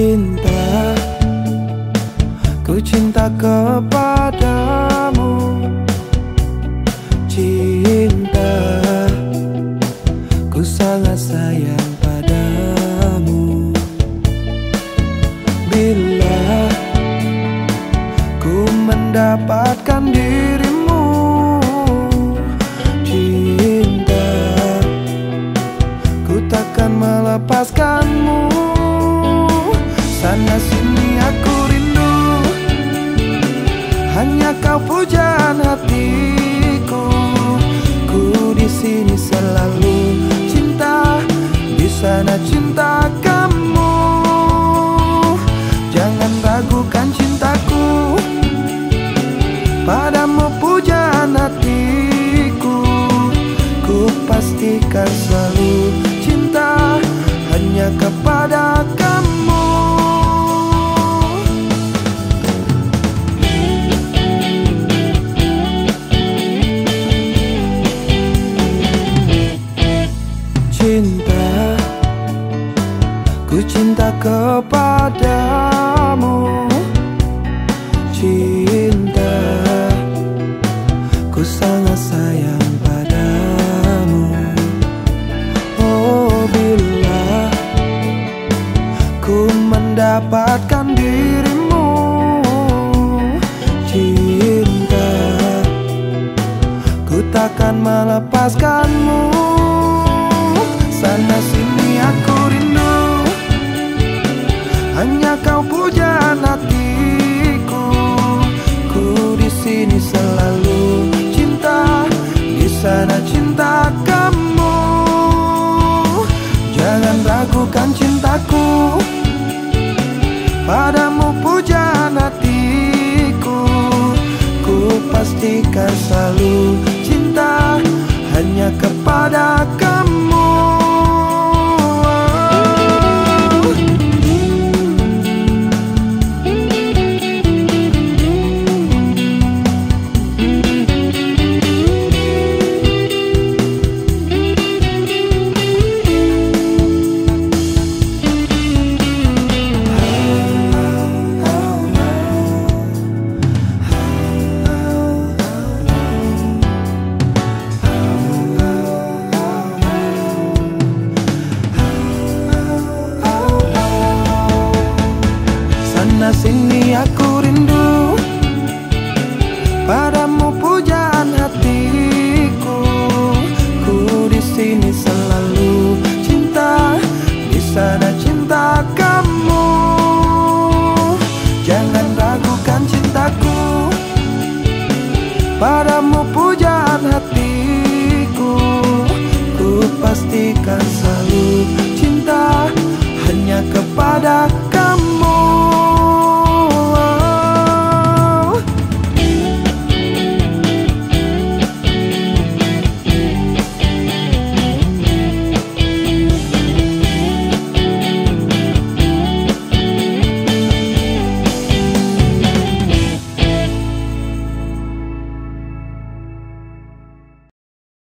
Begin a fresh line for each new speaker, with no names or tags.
cinta. Ku cinta kepadamu. Cinta. Ku sangat sayang padamu. Bila Ku mendapatkan dirimu Sana sini aku rindu. Hanya kau pujaan hatiku. Ku di sini selalu cinta. Di sana cinta kamu. Jangan ragukan cintaku. Padamu pujaan hatiku. Ku pastikan selalu cinta kepadamu. Cinta Ku sangat sayang padamu. Oh bila Ku mendapatkan dirimu. Cinta Ku takkan melepaskanmu Pastikan selalu cinta Hanya kepada Aku rindu. Padamu pujaan hatiku. Ku di sini selalu cinta. Di sana cinta kamu. Jangan ragukan cintaku. Padamu